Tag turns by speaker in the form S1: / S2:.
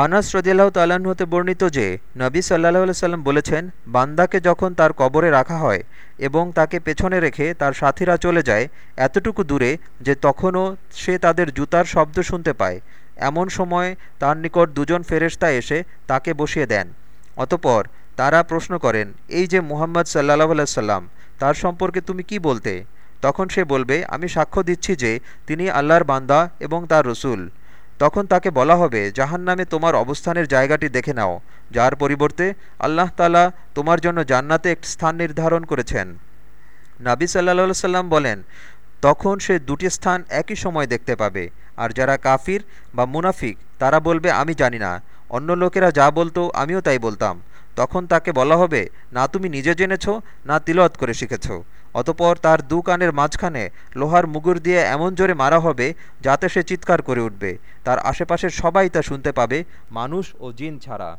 S1: আনাস রদিয়াল্লাহ তাল্লাহ্ন হতে বর্ণিত যে, নবী সাল্লাহ সাল্লাম বলেছেন, বান্দাকে যখন তার কবরে রাখা হয় এবং তাকে পেছনে রেখে তার সাথীরা চলে যায় এতটুকু দূরে যে তখনও সে তাদের জুতার শব্দ শুনতে পায়। এমন সময় তার নিকট দুজন ফেরেশতা এসে তাকে বসিয়ে দেন। অতপর তারা প্রশ্ন করেন, এই যে মুহাম্মদ সাল্লাহ সাল্লাম, তার সম্পর্কে তুমি কি বলতে? তখন সে বলবে, আমি সাক্ষ্য দিচ্ছি যে তিনি আল্লাহর বান্দা এবং তার রসুল। তখন তাকে বলা হবে জাহান নামে তোমার অবস্থানের জায়গাটি দেখে নাও, যার পরিবর্তে আল্লাহ তালা তোমার জন্য জান্নাতে একটি স্থান নির্ধারণ করেছেন। নাবি সাল্লা সাল্লাম বলেন, তখন সে দুটি স্থান একই সময় দেখতে পাবে, আর যারা কাফির বা মুনাফিক, তারা বলবে, আমি জানি না, অন্য লোকেরা যা বলতো আমিও তাই বলতাম তখন তাকে বলা হবে, না তুমি নিজে জেনেছ, না তিলত করে শিখেছ। অতপর তার দু কানের মাঝখানে লোহার মুগুর দিয়ে এমন জোরে মারা হবে যাতে সে চিৎকার করে উঠবে। তার আশেপাশের সবাই তা শুনতে পাবে, মানুষ ও জিন ছাড়া।